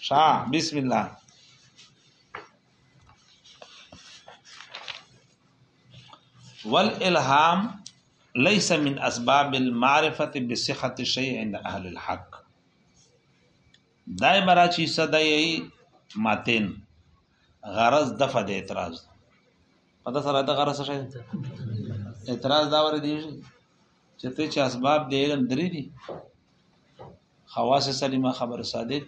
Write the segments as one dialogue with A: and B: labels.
A: شا بسم الله والالهام ليس من اسباب المعرفه بصحه الشيء عند اهل الحق دای برا چی صدای ماتین غرض دفع د اعتراض پته سره د غرض شي اعتراض دا ور دي چې ته چې اسباب د علم درې دي خواص سلیمه خبر صادق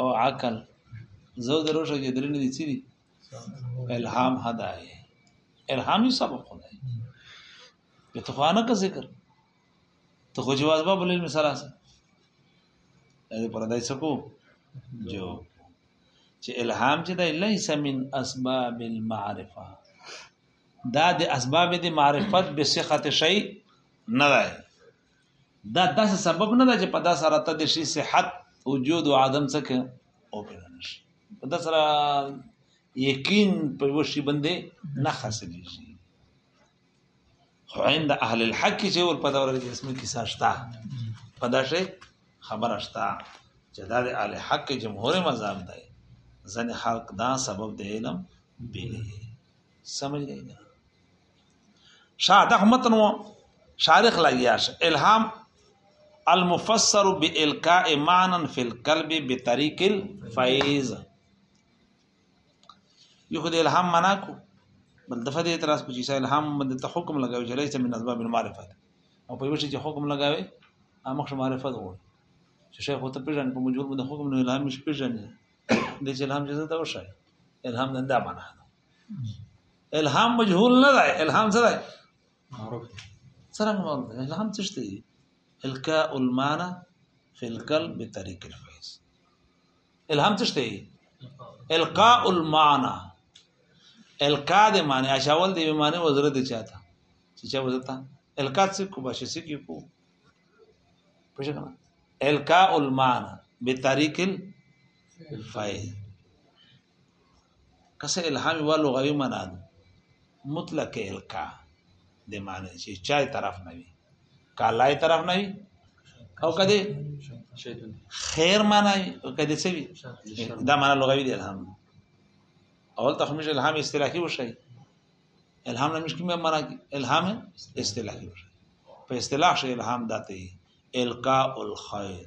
A: او عقل زو دروشه چې درې نه دي چی الهام هدايه الهامي سبق خدای به تو خانه کا ذکر تو خو جواز باب لیل مثلا سره دې پر دای سکو جو چې الهام چې د لیس من اسباب المعرفه دا د اسباب د معرفت به صحت شی نه دی دا داسې سبب نه ده چې په دا سره ته د شي صحت وجود او عدم څخه او پیژنې شي په دا سره یقین په وشي باندې نه خاصلې شي خو عند اهل الحق چې ور په دور کې اسمه کې ساشتا په دا شي خبره شتا چې دا د اهل حق جمهور مذهب دی ځنې خلق دا سبب د علم به سمجھ نه شاده متن و شارخ لګیاش الهام المفسر بالقاء معنا في القلب بطريق الفيض یو خدای الهام معنا کو بل دفعه دې اعتراض کوي چې الهام باندې ته حکم لګاوي چې ليس من اسباب المعرفه او په وشي چې حکم لګاوي امخ معرفت وګوري چې شیخ هو ته پیژنې په مجبور باندې حکم نه الهام مش پیژنې د چې الهام جزا ته وشای الهام نه دا معنا الهام مجهول نه دی الهام څه دی
B: معروف
A: څنګه معروف دی الهام څه شته دی القاء المعنى في القلب بطريق الفيض الهام څه شته دی القاء المعنى القاء د معنی اشاول دی معنی وزره دی چاته چې چا وزتا القاء څه کو باشه څه کی کو پښه کنه القاء المعنى بطريق الفيض کسه الهام یو لغوي معنا ده مطلق الکا د معنی چې چای طرف نه وي کالای طرف نه وي او کده خیر معنی او کده څه وي دا معنی لغوي دی الهام اول تخمیش الهام اصطلاحي وشي الهام نمیش کومه معنی الهام اصطلاحي وشي په اصطلاح شي الهام داته الکا الخير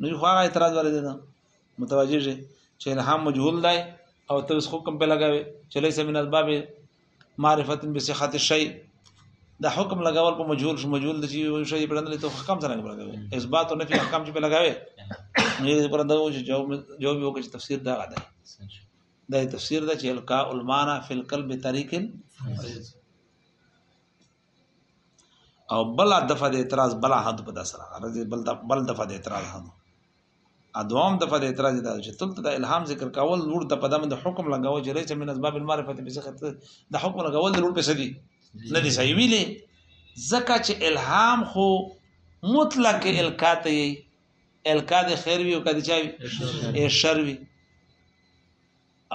A: نو خو هغه اعتراض ورته ده متوجه شي چې الهام مجهول دی او ته اوس حکم په لګاوي چې ليس من الباب معرفت بصحت الشيء دا حکم لګاول په مجهول شو مجهول د شي شي په اندل ته حکم څنګه لګاوي اثبات او نفي حکم چې په لګاوي نو دې پر اندل چې جواب جواب یو کې تفسیر دا غدا دا تفسیر دا چې القاء المانا فی القلب طریق او بل دفعه د اعتراض بل حد په داسره غرض بل د بل دفعه د اعتراض حد ادوام د په اعتراض دا چې تلته د الهام ذکر کول لور د په دمه د حکم لګاو چې ليس من اسباب المعرفه به څه د حکم لګاول لور په سدي نه دي صحیح ویلي زکه چې الهام خو مطلق الکات یې الکا د خیر وی او کدي چا وی شر وی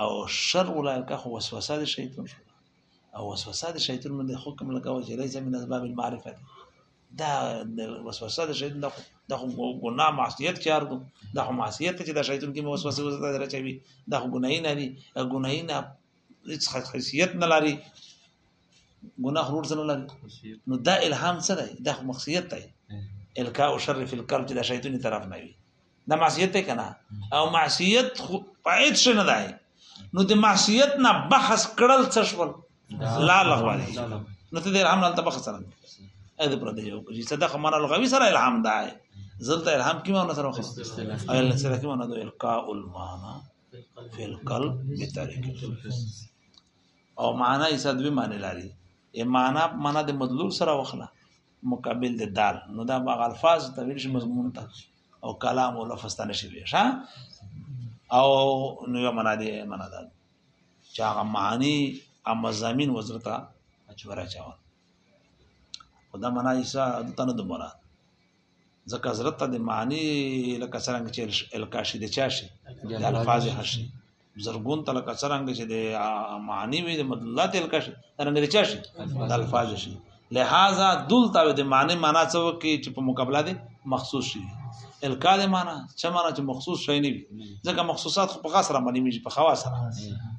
A: او شر ولایکه خو وسوسه د شیطان شو او وسوسه د شیطان باندې حکم لګاو چې ليس من اسباب المعرفه دا وسوسه د شیطان د ګناه معصیت کار دو د معصیت چې د شیطان کې وسوسه وسوسه درچوي د ګناهی نه دي ګناهی نه هیڅ خاصیت نه لري ګناه ورور څه نه لري نو دا الهام څه دی دا معصیت دی الکا او شر فی القلب چې د شیطان طرف نه وي دا معصیت ته کنه او معصیت خو پایت شنه دی نو د معصیت نه بحث کړل څه شول لا لغوه دی نو ته د الهام نه بحث سره اې د پر دې یو کوي صدقه مر لغوي سره الهام دی زلته الهام کیمه نو سره خو او الله سره کیمه نو د القاء المانا فی القلب بترک او معنا یې صدوی معنی لري ای معنا معنا د مدلول سره وخلا مقابل د دال نو دا باغ الفاظ ته ویل شي مضمون ته او کلام او لفظ ته نشي ویل ها او نو یو معنا دی معنا ده چې هغه معنی او مزامین وزرتا اچورا چاول خدا معنا یې څه د تنه د مراد ځکه حضرت د معنی لکه څنګه چې الکاشي د چاشي د الفاظ هشي زرګون تل کچرنګ چې د معنی وي د مدلات الکش رنګ دي چشي د الفاظ شي لہذا دل تاو د معنی معنا څه وکي چې په مقابله دي مخصوص شي الکا د معنا چې معنا چې مخصوص شي نه وي ځکه مخصوصات خو په غسر باندې میږي په خواص سره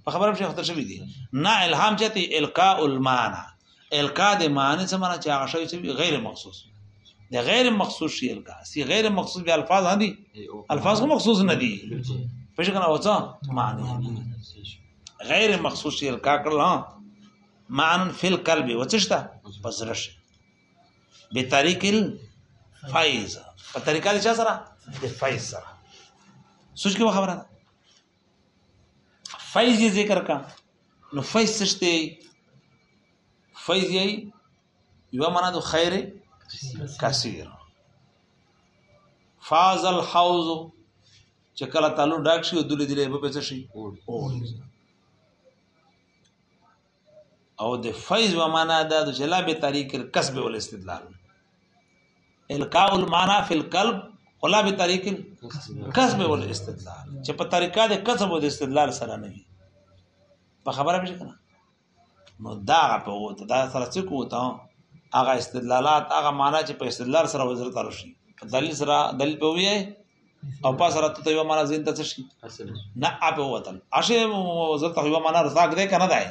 A: په خبره شي خطر شوی دي نه الهام چته الکا المعنى القا د معنی څه معنی چې هغه شی چې غیر مخصوص د غیر مخصوص شی القا سی غیر مخصوص به الفاظ نه دي الفاظ خو مخصوص نه دي پښه کنه وڅا معنی غیر مخصوص شی القا کړل ها معنی فی القلب وڅشتا پزرش به طریق الفائز په طریقه د چا سره د فائز سره سوچ کې خبره ده فیض یې ذکر کا نو فیض څه شته فیض یې یو معنا د خیر کثیر فاز الحوض چې کله تعلق ډاک شي او دلی دلی به څه شي او د فیض و معنا دا د جلا به طریق الکسب ول استدلال القاء المعنى في القلب ولا به طریق الکسب ول استدلال چې په طریقه د کسب او د استدلال سره نه وي په خبره به کنه نو دا په وته دا سره څه کوته هغه استدلالات هغه معنا چې په استدلال سره وزرت راشي دلیل سره دلیل په وی او پاس راته ته یو معنا زین ته څه شي نه اپ وطن اشه زه ته یو معنا رزاق دې کنه دای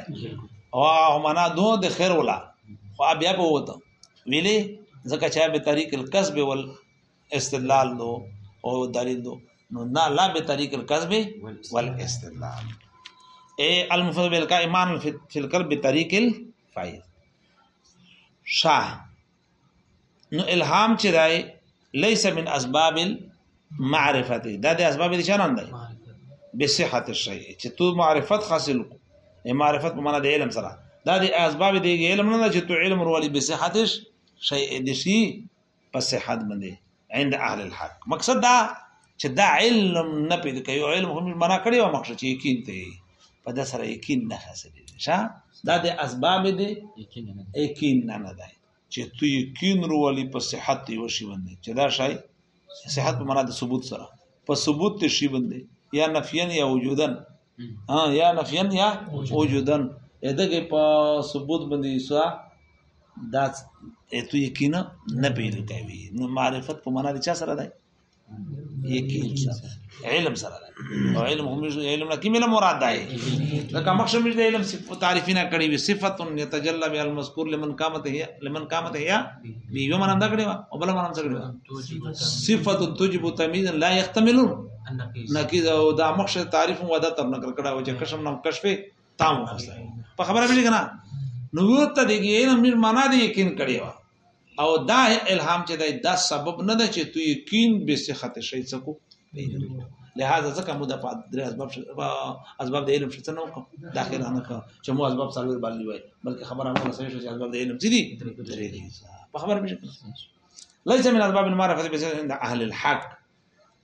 A: او معنا دو د خیر ولا خو بیا په وته ویلې ځکه چې به طریق الکسب ول استدلال دو او دلیل دو نو نه لا به طریق الکسب ول استدلال اے المفضل بالکا ایمان فی القلب بطریق الفائز شاه نو الهام چې دی ليس من اسباب المعرفه دا د اسباب دي چران دی بصحه الشيء چې تو معرفت حاصل کو معرفت په معنا د علم سره دا د اسباب دی علم نه چې تو علم ورولي بصحه الشيء د شي په صحت باندې عند اهل الحق مقصد دا چې دا علم نه پیدا کوي علم هم معنا کړی و مخکې چې یقین ته په د سره یقین نه حاصلې شه دا د اسباب دي یقین نه یقین نه نه دی چې تو یقین روالي په صحت یو شی باندې چې دا شای صحت په معنا د ثبوت سره په ثبوت ته شی باندې یا نفیان یا وجودن ها یا نفیان یا وجودن دغه په ثبوت باندې سوا دا ته یقین نه پیدا کوي نو معرفت په معنا د چا سره ده یقین سره علم سره ده او علم هم علم نه کیمه مراد ده دا کوم مخشم د علم صفات تعریفینا کړي وي صفات یتجلى بها المذکور لمن قامت هي لمن قامت هي به یو من انده کړي او بل من انده کړي صفات تجب تمیز لا يحتملون نقیز او دا مخ شه تعریف مو دا تر نکړه کړه او چې کشم نام کشف تام وسه په خبره به کنه نو یو ته دی علم نیر معنا دی یقین کړی و او دا الهام چې دا, دا سبب نه ده چې تو یقین به صحت شي څکو لہذا ځکه مو د درې اسباب اسباب د علم شته نو داخله نه کا چې مو اسباب سره باندې وای بلکې خبره مو سره شي اسباب د علم دي دي په خبره مشه ليس من اسباب المعرفه بس عند اهل الحق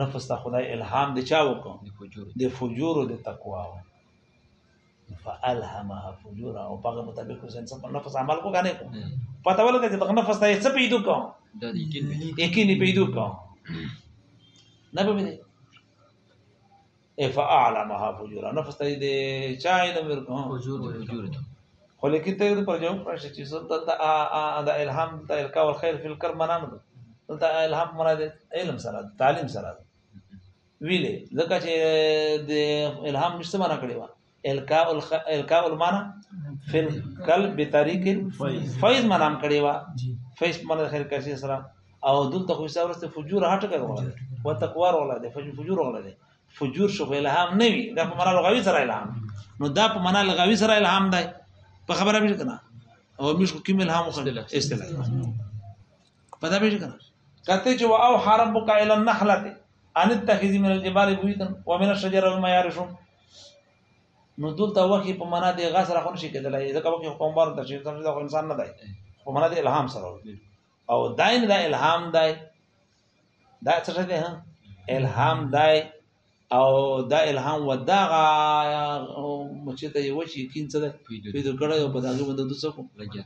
A: نفس ته خدای الهام دی چا وکړو د فجور د تقوا و فالهمها فجور او هغه مطابق حسین سم نفس عمل کو غنه کو پته ولګه چې دغه نفس ته څه پیدا کو
B: د یقین
A: پیدا کو نه به فاعلمها فجورا نفس ته دې چا علم ورکو
B: وجود وجود
A: خو لیکن ته پر جو پرشه چې سلطه ته ا ا د الهام ته الکا او خیر فل کر منام ده دلته الهام مراد علم سره تعلیم سره ویلې ځکه چې د الهام نشته معنا کړی و الکاء الخ... الکاء المانا فی الکل بطریق فیض منام کړي وا فیض من خیر کسی سره او دلته خو سره ورسته فجور هټ کړي ولا و تقوا ولا ده فجور ولا ده فجور شو الهام نه وي دا په معنا لغوي سره الهام نو دا په معنا لغوي سره الهام ده په خبره به کنه او مش کوم الهام خو استلا پدا به کنه کته چې او حرم بک الى النحله ان تخذ من الجبال بيوتا ومن الشجر وما يعرشون نو دلته وحي په معنا دی غا سره خو نشي کېدلای ځکه وحي په مبارک د شیطان د انسان نه دی په معنا دی الهام سره او داین دا الهام دی دا څه شي ده الهام دی او دا الهام وداغه چې ته یو شي کین څه ده پیدا کړی او په داګه باندې د څه کو
B: لګیا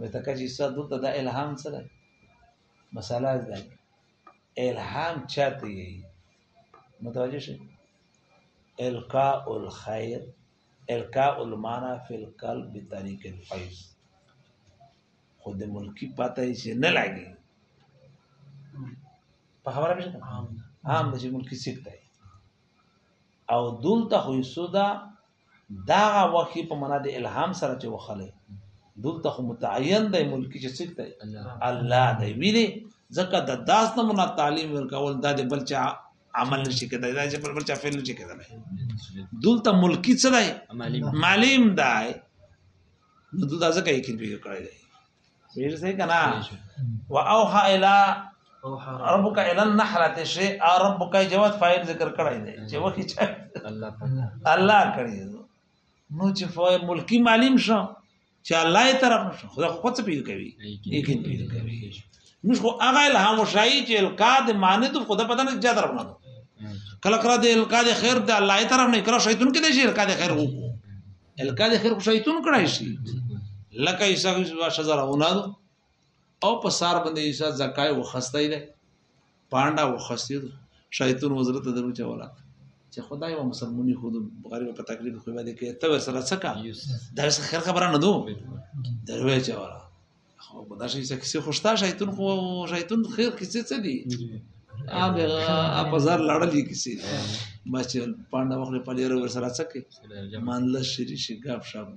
A: وي تکه چې څه دلته دا الهام څه ده مساله ده الهام چاته متوجه شئ القاء الخير القاء المعنى في القلب بطريق الفيض خو د ملکی پته یې چې نه لګي په خبره به شته عام د چې ملکی سکته او دلته خو یسودا دا هغه وخت په معنا د الهام سره چې وخلې دلته خو متعین دی ملکی چې څوک دی الله دی ویلي ځکه د داس نه مونږ تعلیم ورکول دا د بل چا عمل نشي کېدای دا چې بل چا فعل نشي کېدای دلته ملکی څه دی معلم دی نو دلته ځکه یې کې کړی دی ویل څه کنا واوحى الى ربک الى النحله شيء ربک جواد فاعل ذکر کړی دی چې وکی چې
B: الله
A: الله کړی نو چې فاعل ملکی معلوم شو چې الله یې طرف شو خو خو څه پیل کوي یقین پیل کوي موږ خو هغه الهام شای چې القاد معنی ته خدا پته نه چې طرف نه کله کله د القاد خیر د الله یې طرف نه کړو شیطان کې د شرک د خیر وکړو الکا د خیر خوشایتون کړای شي لکه عیسی چې شزر اونادو او په سار باندې عیسی زکای وخستای دی پاندا وخستید شیطان وزرت درو چې ولا چې خدای و مسلمانې خود غریب په تکلیف خو باندې کې ته سره څه کا دا خیر خبره نه دوه دروي چې ولا خو په داسې څه کیسې خو شته شیطون خو شیطون خیر کیسې څه دي هغه په زر لړلې کیسې بس چې پانډه وخورې په لیرو ورسره څه کوي مانله شری شي ګپ شپ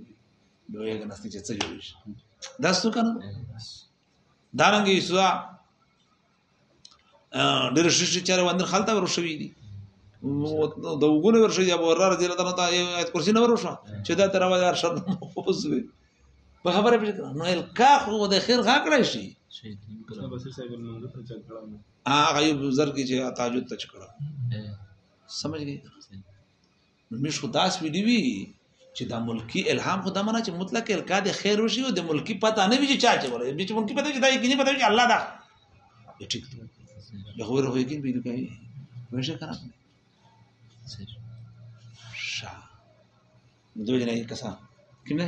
A: دوی که نستی چې څه جوړ شي دا څه کنه دارنګ یسوع ډېر شي چې چاره باندې خلته ورشوي دي د وګونو ورشي یا ورار رضی الله تعالی تعالی ایت کرسی نه ورشو چې دا تر وایي هر شر محفوظ وي په خبره پېښ کړه نو الکا خو د خیر غا کړی شي هغه یو بزرګ چې تاجود ته چکړه سمجھ گئے نو مش خو داس ویلی وی چې دا ملکی الهام خو دا معنا چې مطلق الکا د خیر وشي او د ملکی پتا نه وی چې چا چې ولې به چې ملکی پتا چې دا یې پتا چې الله دا ټیک دی له غوړو هو یقین پیدا کوي وشه کرا شا دوی نه کسا کینه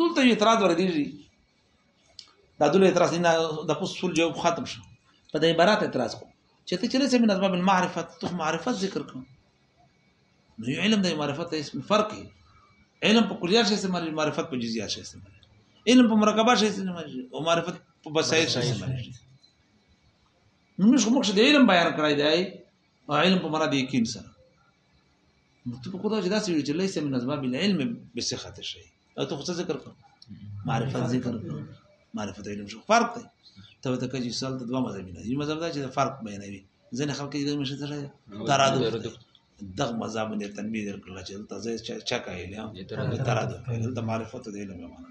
A: دلته یو اعتراض ور دي دا دلته اعتراض نه د فصول جواب ختم شو په دې عبارت اعتراض کو چې ته چلې سم نظم بالمعرفه ته معرفت ذکر کوم نو یو علم د معرفت اسم فرق دی علم په کلیات شي سمري معرفت په جزئیات شي سمري علم په مرکبه شي سمري او معرفت په بسایل شي سمري نو موږ مخکې د علم بیان کړی دی او علم په مراد یقین سره نو ته په خدا چې داسې وي چې ليس من اسباب العلم بصحه الشيء او ته خو څه ذکر کړ معرفت ذکر کړ معرفت علم شو فرق دی ته ته کوي چې سال ته دوه مذهب نه یو مذهب دا چې فرق بیانوي ځنه خلک یې دغه شته ترادف دغه مذهب نه تنبیه درکړل چې تاسو چا کوي له ترادف دلته معرفت دی علم معنا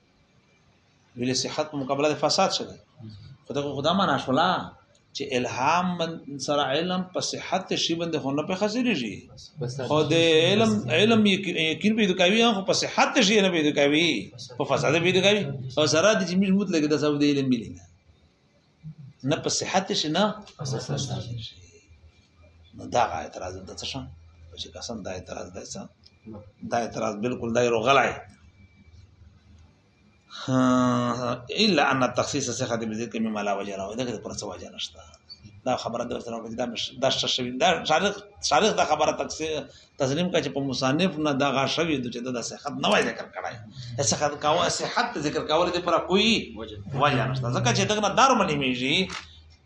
A: ویل صحت په مقابله د فساد څه دی خدای خدا معنا شولا چې الهام من سره علم په صحت شی باندې هونه په خسرېږي خو د علم علم یقین پیدا کوي خو په صحت شی نه پیدا کوي په فساد پیدا کوي او سره د جمیل مطلق د سبب د علم ملي نه په صحت شي نه نو دا اعتراض د څه شم چې قسم دا اعتراض دی څه دا اعتراض بالکل دا یو غلای الا ان التخصيص صحه بذكر مما لا وجه له دا پر څه وجه نشته دا خبره درته نو دا دا شوی دا شارق شارق دا خبره تکسي تسلیم کړه چې په مصنف نه دا غا شوی د چې د صحت نه وای ذکر کړای د صحت کاوه صحت ذکر کول دي پر کوئی وجه نشته ځکه چې دغه دار منی میږي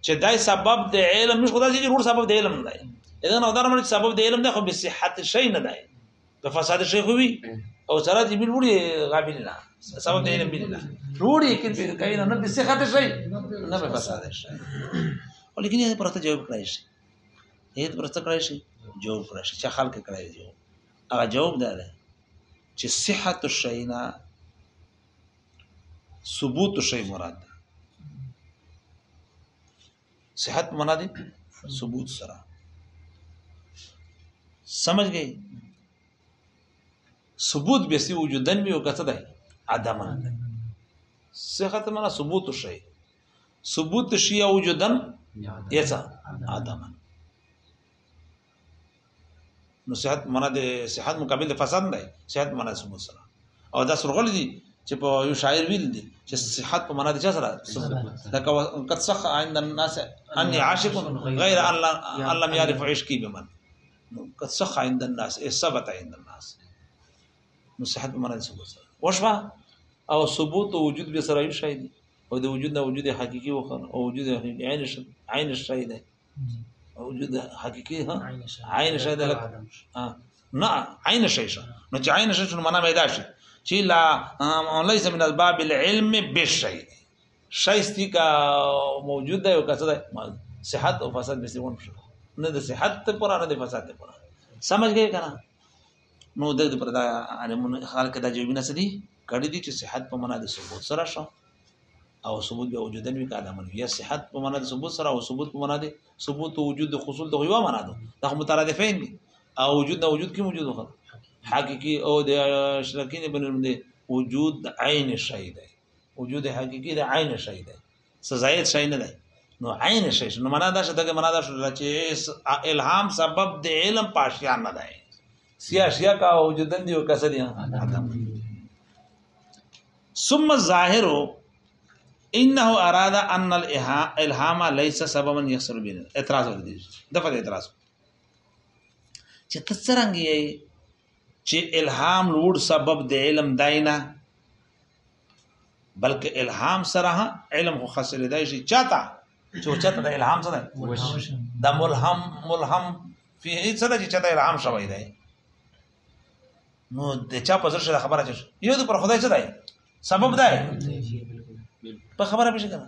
A: چې دای سبب د علم مش خدای چې ور سبب د علم نه دی اذا نو دار منی سبب د علم نه خو به صحت شي نه دی د فساد شي خو وي او سره دې بل وړي غابل نه سبب د علم بل نه وړي کې کین نه به صحت شي نه به فساد شي ولیکن یې پرته جواب کړی شي هیڅ پر څه کړی شي جواب کړی شي چې خلق کړی دی هغه جواب دی چې صحت الشینا ثبوت شی مراد ده صحت مراد ثبوت سره سمجھ گئی ثبوت به سی وجودن به وکته ده عدم صحت مراد ثبوت شی ثبوت شي او جدن یسا ادم نو صحت معنا د صحت مقابل د فساد نه صحت معنا ثبوت سره او دا سرغل دي چې په یو شاعر ویل دي چې صحت په معنا د چا سره دا قد صح عند الناس اني عاشق غير ان لم يعرف عشقي بمن قد صح عند الناس اي ثبت عند الناس نو صحت په معنا د ثبوت سره وشوا او ثبوت او وجود به سره یو شاهدي او د وجود نه وجود حقيقي وخر او وجود حقيقي عين ش... عين شي ده او وجود حقيقي ها عين شي ده لك ها نه عين شي شه نو چې عين شي شنو معنا پیدا شي چې لا ليس من الباب العلم بالشيء شي ستي کا موجود ده او کا څه ده صحت او فساد به سيون شو نه د صحت پر نه د فساد پر سمجھ گئے کنه نو د پر دا علمونه خلک دا جوابونه سدي کړي دي چې صحت په معنا د ثبوت سره شو او ثبوت به وجودن وی کاله من یا صحت په معنا د ثبوت سره او ثبوت په معنا د ثبوت او وجود د حصول د یو معنا ده دا مترادفین دي او وجود د وجود کې موجود وخت حقيقي او د شرکین بنوم دي وجود عین شی دی وجود حقيقي د عین شی دی څه زائد شي نه دی نو عین شي نو معنا دا شته معنا دا شته چې الهام سبب د علم پاشیا نه دی سیا شیا کا او جدن دی او کسر دی ثم ظاهر انه اراد ان الالهام ليس سببا يحصل به اعتراض ور دي دغه اعتراض چې تڅرنګ یې چې الهام لوړ سبب د علم داینه بلکې الهام سره علم خو خسرې دی شي چاته چې چاته د الهام سره د ملهم ملهم فيه څه د چې چاته الهام شوی دی نو د چا په زړه خبره چې یو د پر خدای څه دی سبب دی په خبره به شي کنه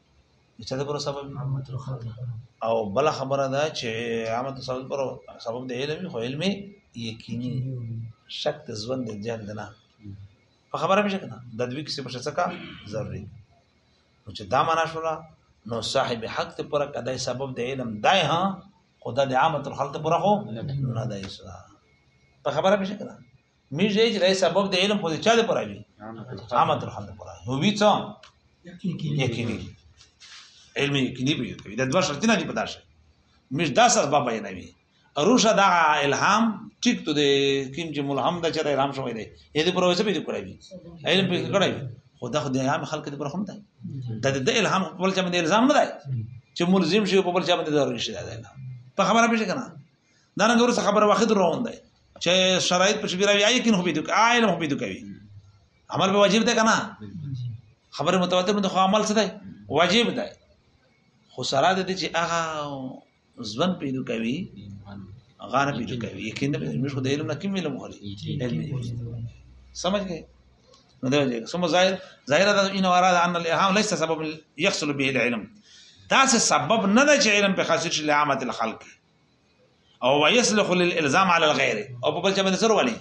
A: چې دا پر سبب او بل خبره ده چې عامه سبب پر سبب د علم خو علم یقیني شک د ژوند د جهل نه په خبره مشه کنه د دوی کسی پر څه کا ضروري نو چې دا معنا شولا نو صاحب حق ته پر کدای سبب د علم دای ها خدا د عامه خلق پر خو نه دای سره په خبره مشه کنه مې ځای چې سبب د علم په چا ده پر راځي عامه تر خلک پر راځي نو وی څه یقیني علم یقیني به کوي د دوه شرطونه دي په داسه مې دا سبب بیانوي اروشه دا الهام ټیک ته د کوم چې ملهم د چره الهام شوی دی یې دې پر وسه به دې پر راځي علم په کې کړی خو دا خو د عام خلک دې پر هم ده د الهام په بل چا باندې الزام نه دی چې ملزم شي په بل چا باندې ضروري شي دا نه په خبره به شي کنه دا نه ګورس خبره واخد روان دی چې شرایط په شبیر وی یقین هو بده عالم هو بده کوي عمل به واجب ده کنه خبره متواتر مده خو عمل څه ده واجب ده خو سره د دې چې هغه ځوان پیدا کوي غانه پیدا کوي یقین به موږ خو د علم نه کوم علم غواړي علم سمجھ گئے نو دا وجه ثم ظاهر ظاهر دا ان اراد ان الاهام ليس سبب يحصل به العلم دا سبب نه ده چې علم په خاصه شي لعامه الخلق او ويصلح للالزام على الغير او په بل چا باندې سره ولي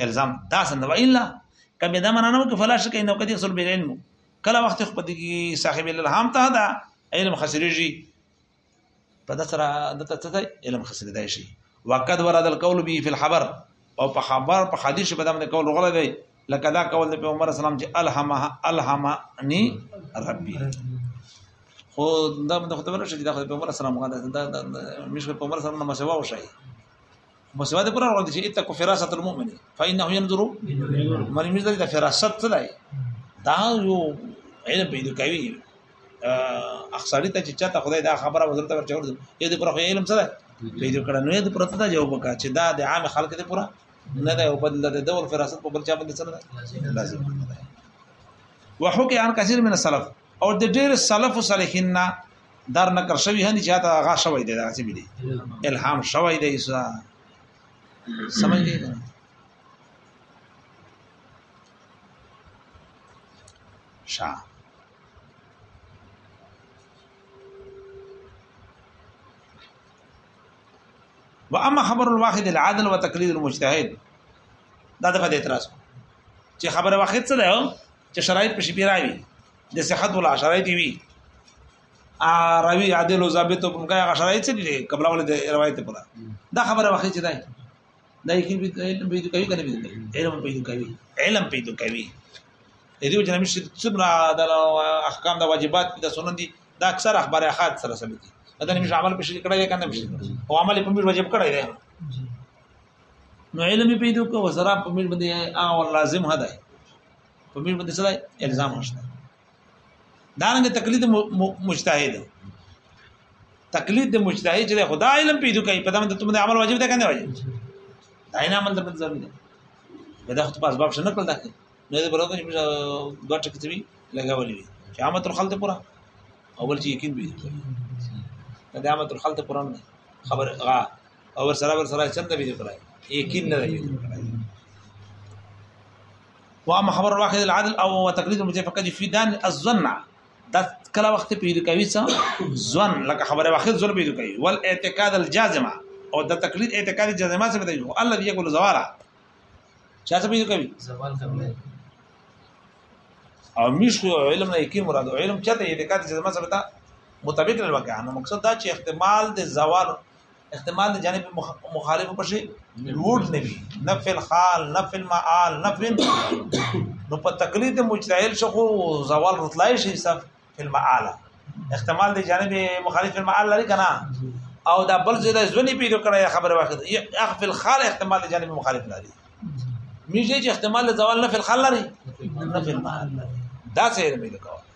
A: الزام دا څنګه والا کبه دا معنا نه وکړي فلا شک انه قد يحصل بالعلم کله وخت خو پدې کې صاحب الالهام ته دا علم خسرېږي په دا سره د ته علم خسرې دی شي وقد ورد القول به في الخبر او په خبر په حدیث په دمن قول غلا دی لکه دا قول د پیغمبر اسلام چې الهمه الهمني ربي خو دا د خدای ورشه چې د خدای پیغمبر اسلام غا دا مشکل پیغمبر اسلام نه مسوا وشي مسوا د قران ورته چې اتقوا فراسه المؤمن فانه ينظر من مش د فراست څه دی دا یو علم پیدا کوي اخساری ته چې چاته خدای دا خبره وزرته ورچور دې پر علم څه دی پیدا کړه نو دې پرته دا جواب وکړه چې دا د عام خلک دې پوره نه ده او بدل ده دور فراست په بل چا باندې سره ده لازم نه ده وحكي عن كثير من السلف او د ډېر سلف صالحین نه دار نکر شوی هني چې تا غا شوی دی دا څه دی الهام شوی دی سا سمجھ گئے کنه شا واما خبر الواحد العادل وتقليد المجتهد دا دغه اعتراض چې خبره واحد څه ده چې شرایط په شپې راوي د صحت ولا شرایط وي ا راوي عادل او ضابط په مګه شرایط څه دي قبل ول د روایت په دا خبره واحد چې ده دا یې علم پیدا کوي کنه پیدا کوي علم پیدا کوي علم پیدا کوي دې وجه نه مشي څومره د احکام د واجبات د سنن دي دا اکثر اخبار احاد سره سم دي دا نه مش عمل پېښ کړی کنه مش او عمل په مش واجب کړی دی نو علم پیدا کو وسره په مش باندې او لازم هدا په مش باندې سره الزام هشته دا رنګ تقلید مجتهد تقلید د مجتهد چې خدا علم پیدا کوي په دمه ته تم عمل واجب ده کنه واجب دا نه عمل د ضروري ده دا خو په اسباب شنه کول ده نو دا برابر چې دوه ټکې څه وی لګاولې وي چې عامه تر خلته پورا اول چې یقین وي دا عامه تر خلته پورا نه خبر غا او سره سره چند به دي پرای یقین نه دی واما خبر واخذ العدل او وتقليد المتي فقد يفيدان الظن دا کله وخت پیدا کوي څه ځوان لکه خبره واخذ ځل پیدا کوي ول اعتقاد الجازمه او د تقلید اعتقاد جازمه څه پیدا کوي الله یې کول زوالا چا څه پیدا کوي
B: زوال کوي
A: او مش علم نه کی مراد علم چته اعتقاد جازمه څه پیدا مطابق الواقع نو مقصد دا چې احتمال د زوال احتمال د جانب مخالف په شی لوډ نه وي نفي الحال نفي المعال نفي نو په تقلید مجتهل شخو زوال رتلای شي صف فی المعال احتمال د جانب مخالف المعال لري کنه او دا بل ځای د ځونی پیډو کړه خبره واخد اخف الخال احتمال د جانب مخالف لري میږي چې احتمال د زوال نفي الخال لري نفي المعال دا څه یې مې کوي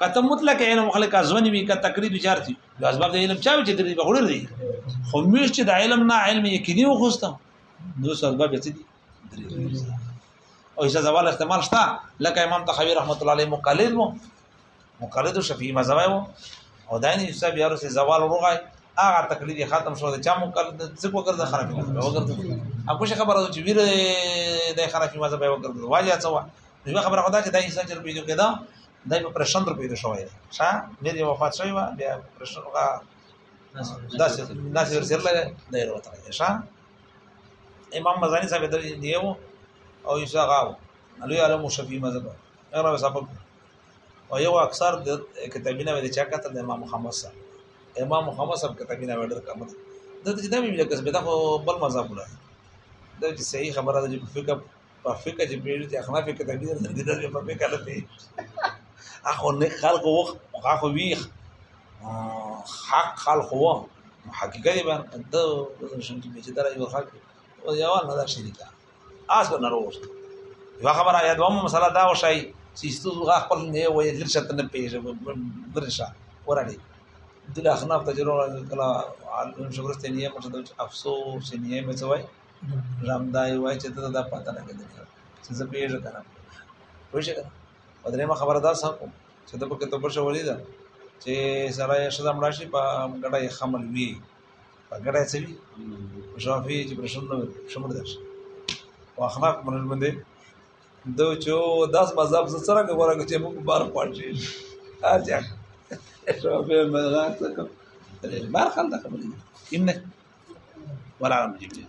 A: کته مطلق علم خلک ازونی وی کته تقلید چارتی د اسباب د علم چا چې تقلید به غوړل دي خو مش چې د علم نه علم یقیني وخوسته نو اسباب یې دي او اجازه زوال استعمال شته لکه امام تخوی رحمت الله علیه مقلد مو مقلد شفیع مذهب مو او دانی حساب یارو سي زوال روغای هغه تقلید ختم شو د چا مقلد څه کو ګرځه خراب وګرځه اګه خبره چې ویره د خرافي مذهب وګرځه واجه څه یو خبره خدا کې دای سچر پیدا کېدا دای په پرشن در پیدا شوی دی ښا مېری وفات شوی و بیا پرشن هغه داسې داسې ورسره لري دای وروته ښا امام مزانی صاحب درې دیو او یوسا غاو علي علم شفیع مذهب هغه به سبق او یو اکثر د کتابینه ویل چې کتل د امام محمد صاحب امام محمد صاحب کتابینه ویل د کومه د دې د مې لکه څه به دا بل مذهب ولا د صحیح خبره ده چې فقہ په فکر چې پیری ته خنا فکر ته ډیر درګی د په فکر نه پیری اخو نه خلق وخ اخو ویخ حق خلق و حقیقت بیان د شم چې دا یو خلق او یو نه دا شریکه اس نه روست یو خبره یاد ومه مسله دا وشي چې ستاسو غا خپل نه وي لږ شته نه پیژه درشه ورانی دل اخناف تجربه کلا عالم شغرستانیه مرشد افسوس نیه مې څوای رم دا یې وایي چې ته دا پته نه کېدل چې زه پیژه کنه پوه شئ او درېمه خبره دا سم کوم چې ته پکې توپر شو ولې ده چې سره یې ښځه مړه شي په ګډه یې خمل وي په ګډه یې څه وي شافي چې پرشن نه وي شمر ده او اخلاق منل باندې دو چې داس مذهب زه سره غواړم چې موږ بار پړ شي هر ځای شافي مغا څه کوم بار خلک خبرې کینه ولا عم جبريل